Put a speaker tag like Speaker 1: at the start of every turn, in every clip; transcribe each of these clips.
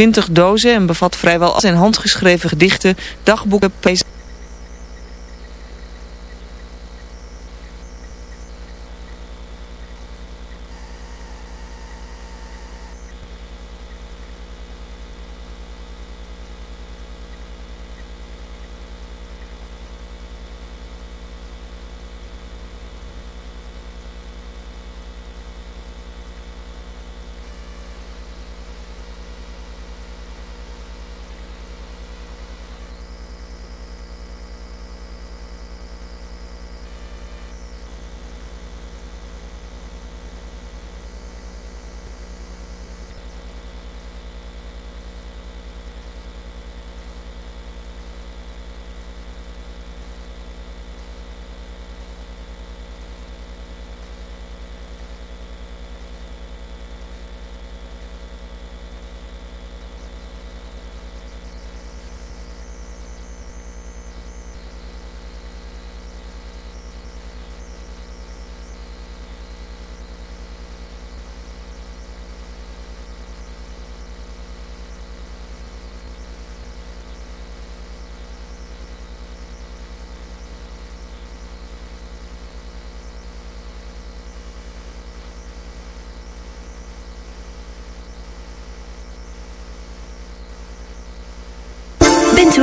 Speaker 1: 20 dozen en bevat vrijwel al zijn handgeschreven gedichten, dagboeken,
Speaker 2: presentaties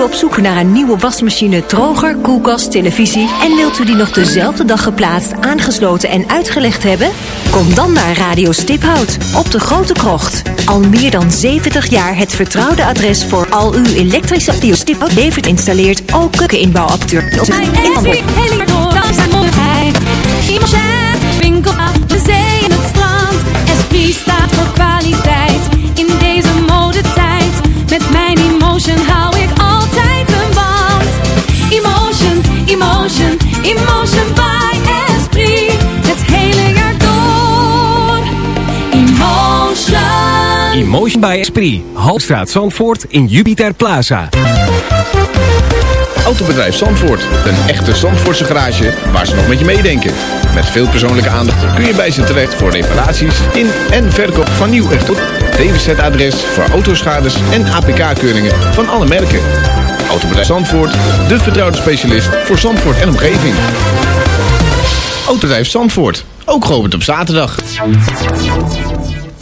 Speaker 2: op zoek naar een nieuwe wasmachine, droger, koelkast, televisie? En wilt u die nog dezelfde dag geplaatst, aangesloten en uitgelegd hebben? Kom dan naar Radio Stiphout op de Grote Krocht. Al meer dan 70 jaar het vertrouwde adres voor al uw elektrische Radio Stiphout levert installeert ook keukeninbouwapteur.
Speaker 3: winkel staat voor kwaliteit. Motion by Esprit.
Speaker 4: Halstraat Zandvoort in Jupiter Plaza.
Speaker 5: Autobedrijf Zandvoort. Een echte Zandvoortse garage waar ze nog met je meedenken. Met veel persoonlijke aandacht kun je bij ze terecht voor reparaties in en verkoop van nieuw en DWZ-adres voor autoschades en APK-keuringen van alle merken. Autobedrijf Zandvoort, de vertrouwde specialist voor Zandvoort en omgeving. Autobedrijf Zandvoort, ook geopend op zaterdag.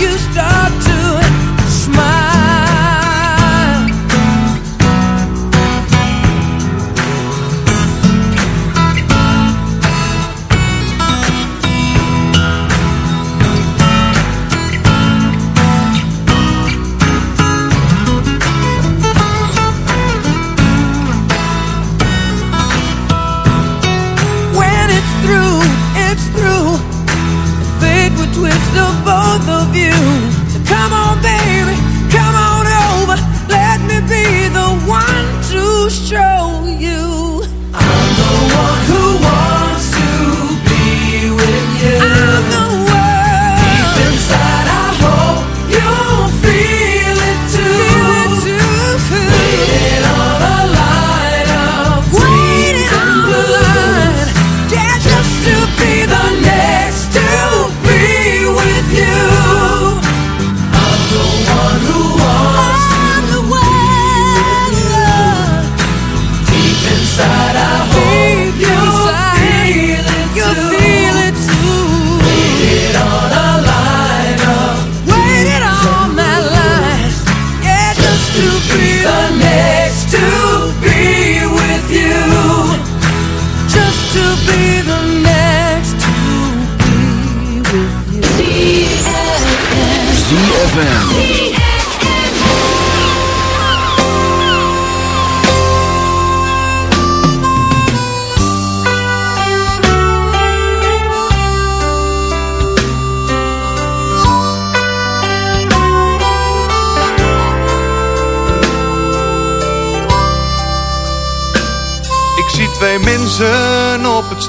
Speaker 6: you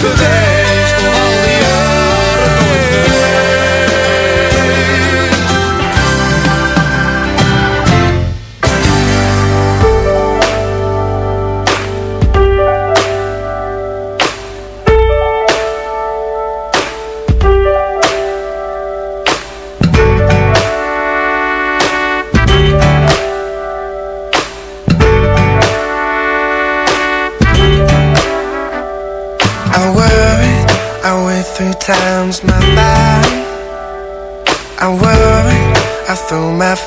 Speaker 7: today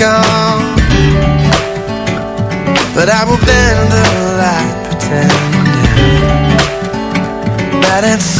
Speaker 7: come But I will bend the light pretending That it's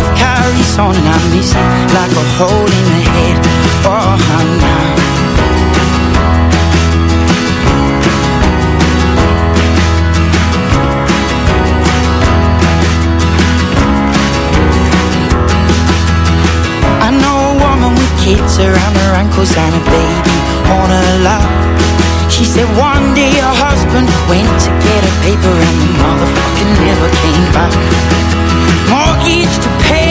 Speaker 8: worries on and I'm missing like a hole in the head. Oh, now. I know a woman with kids around her ankles and a baby on her lap. She said one day her husband went to get a paper and the motherfucking never came back. Mortgage to pay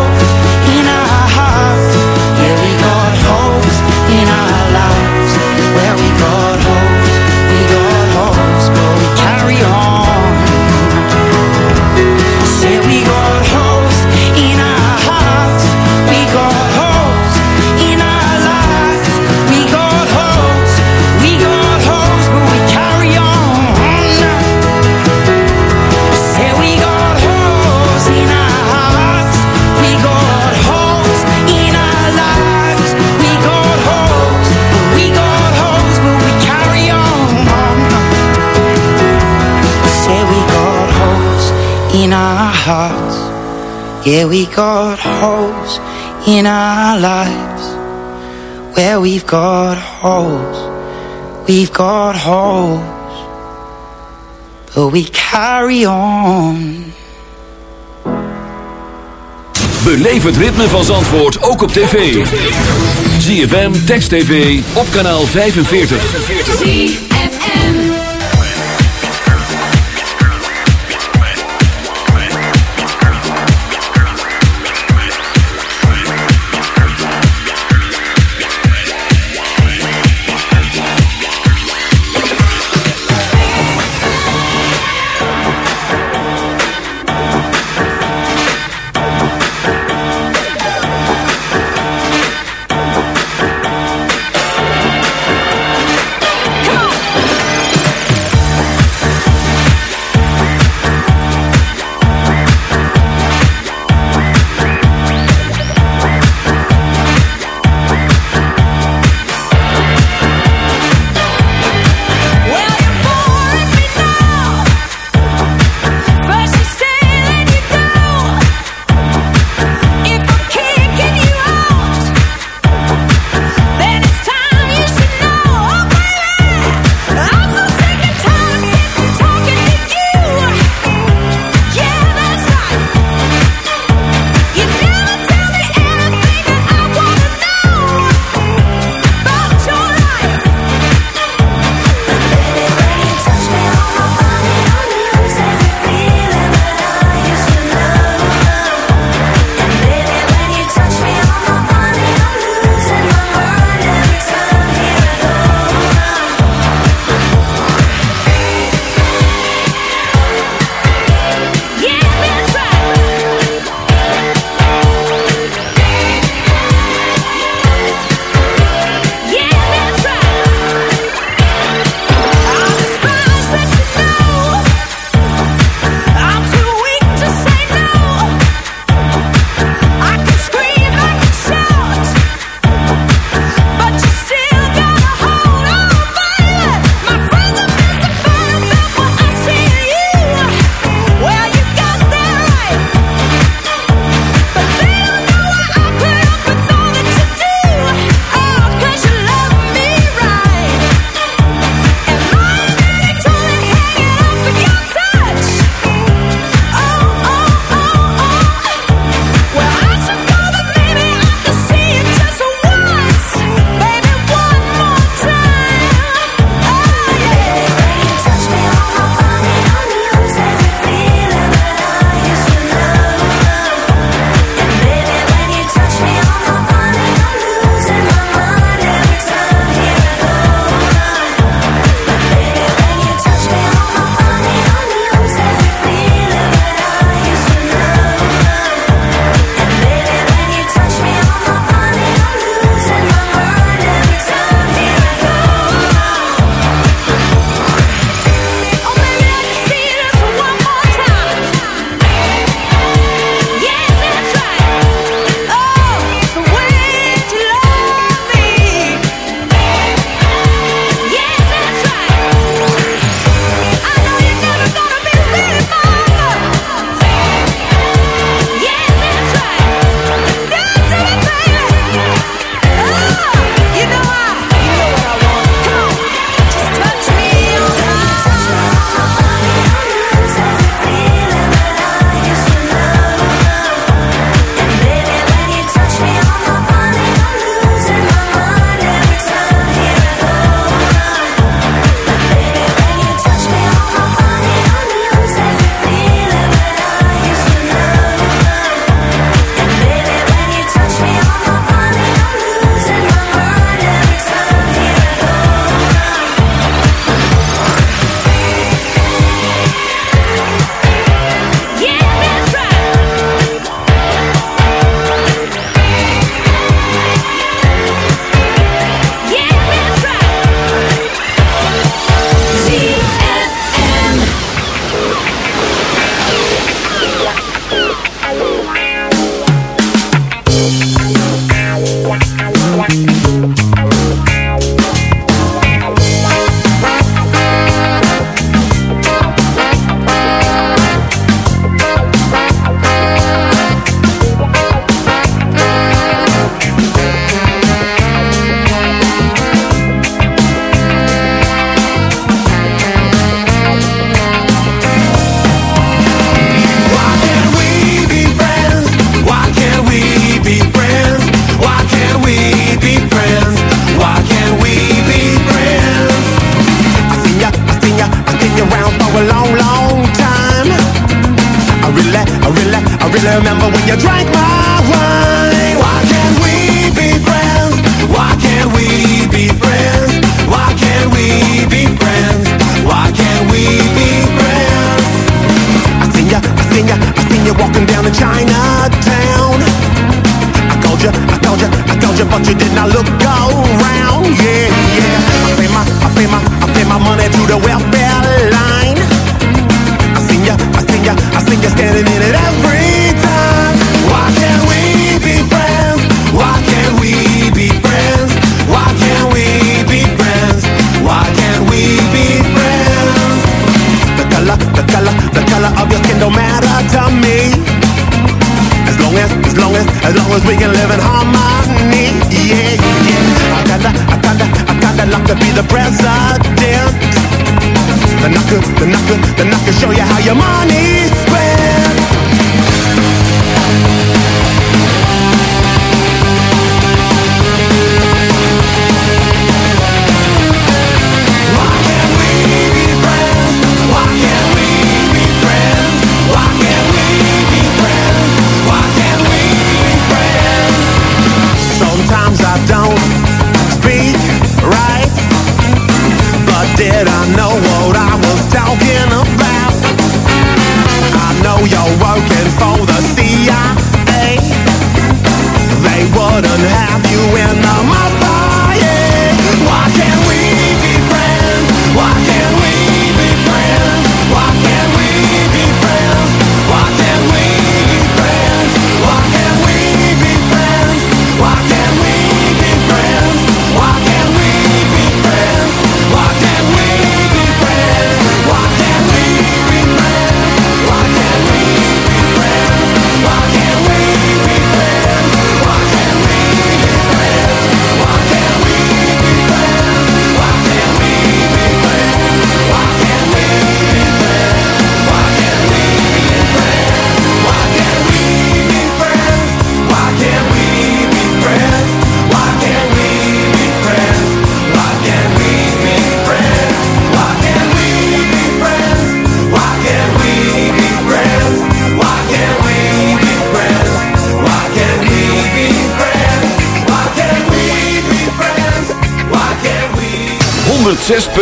Speaker 8: Yeah, we got holes in our lives Where we've got holes We've got holes But we carry on
Speaker 9: Beleef het ritme van Zandvoort ook op tv ZFM, Text TV, op kanaal 45
Speaker 10: ZFM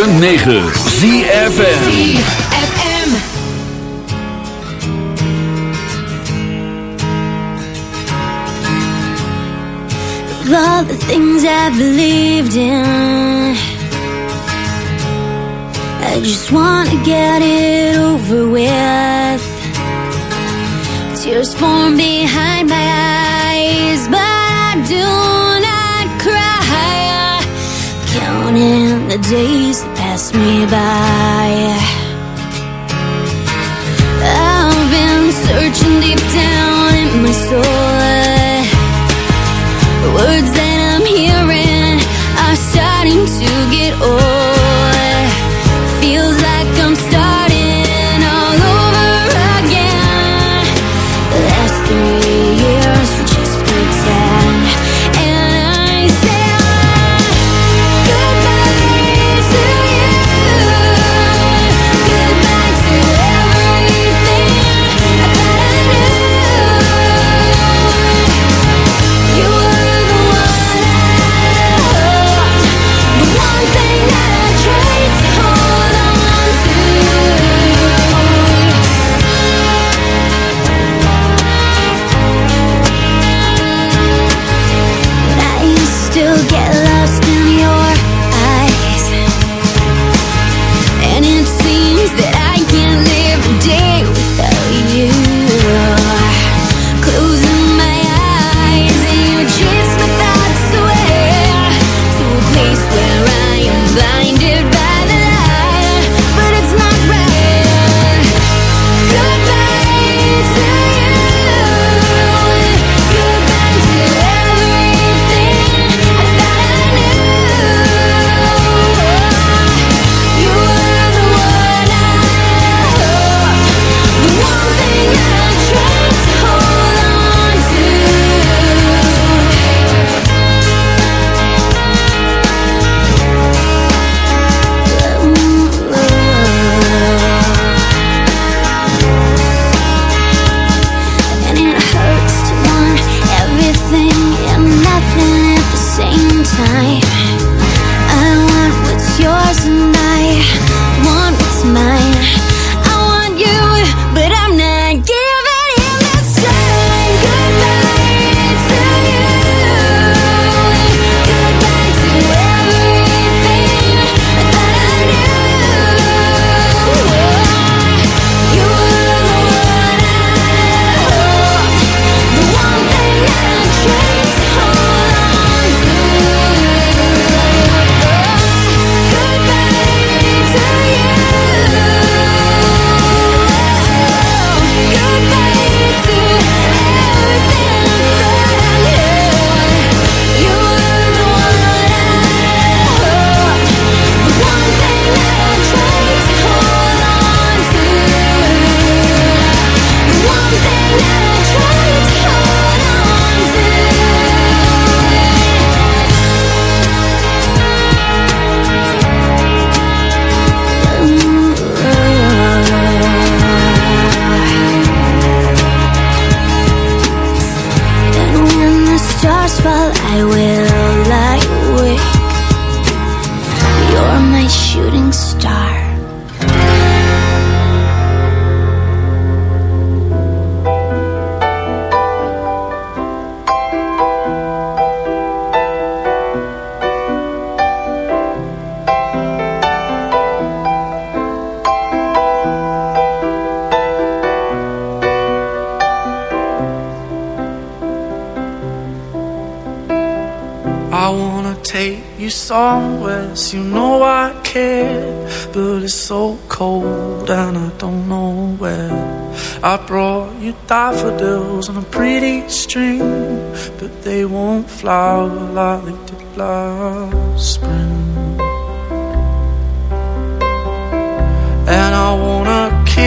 Speaker 9: 106.9 ZFM
Speaker 11: Of all the things I believed in I just wanna get it over with Tears form behind my eyes But I do not cry Counting the days
Speaker 12: verdad.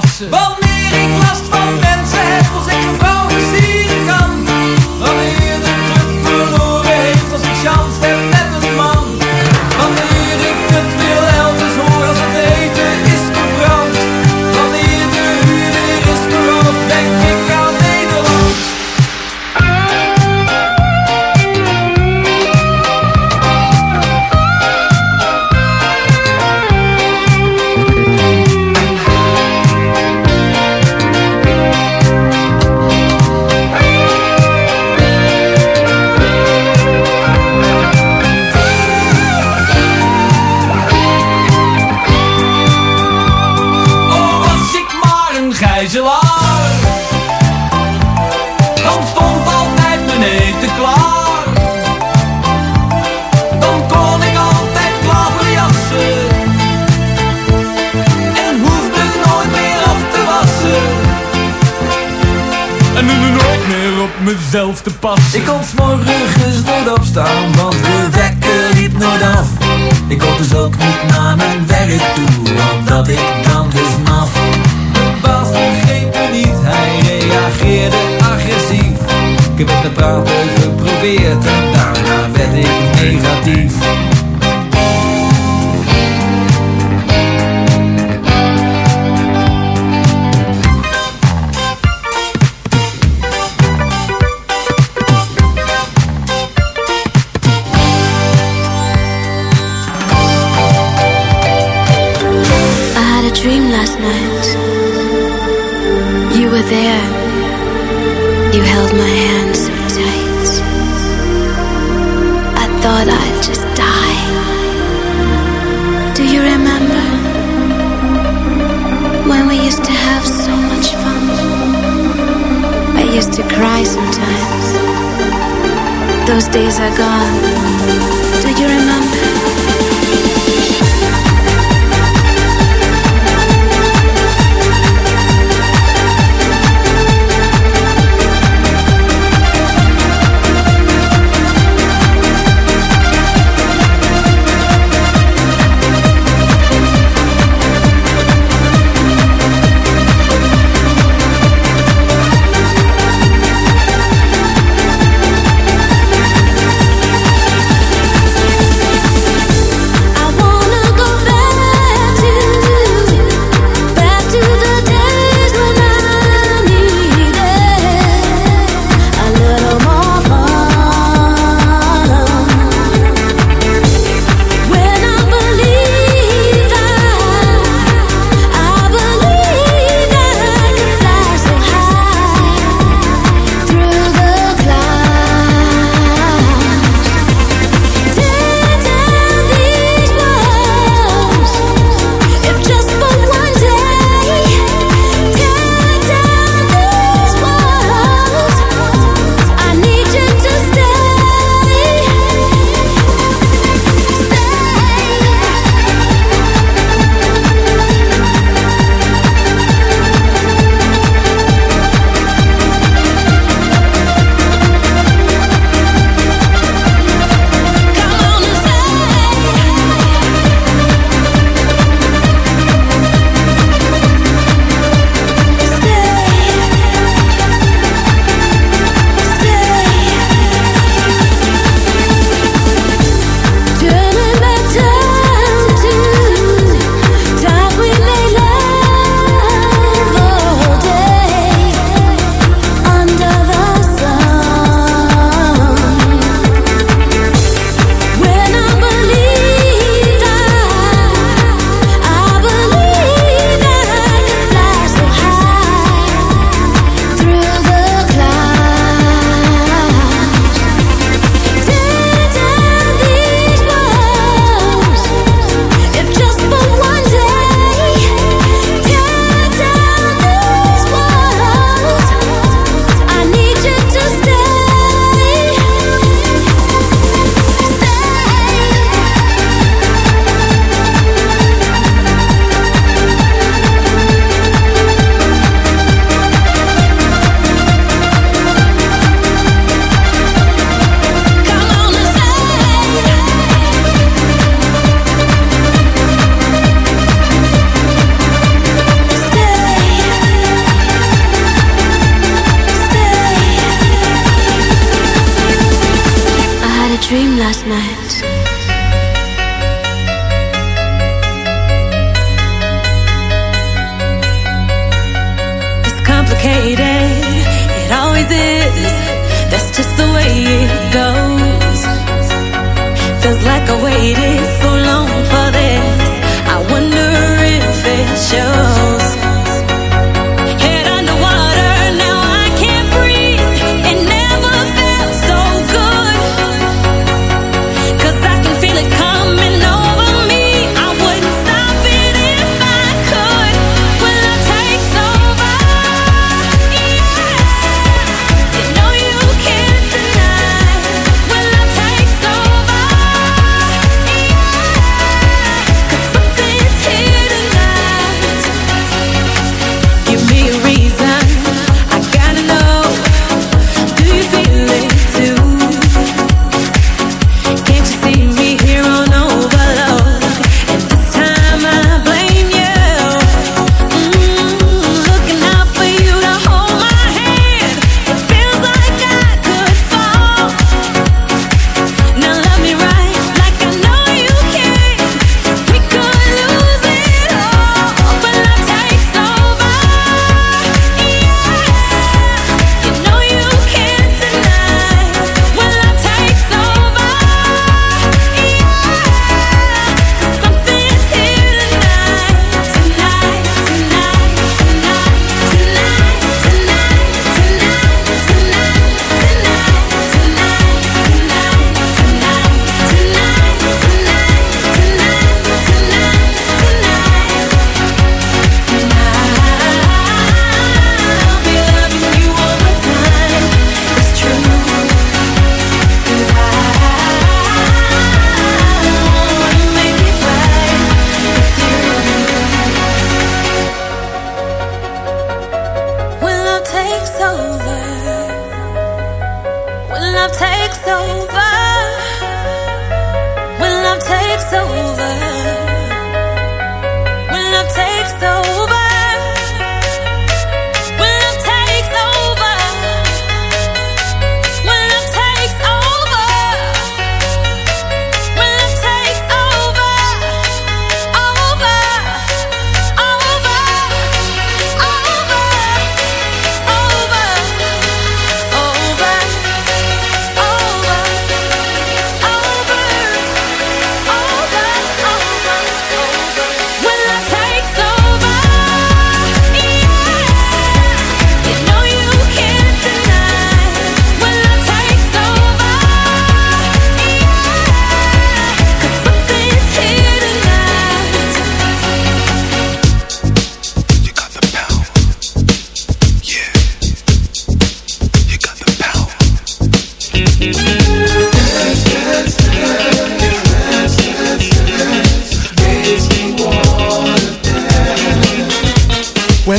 Speaker 9: posse. Vamos
Speaker 13: Ik
Speaker 11: heb met me praten geprobeerd en daarna werd ik negatief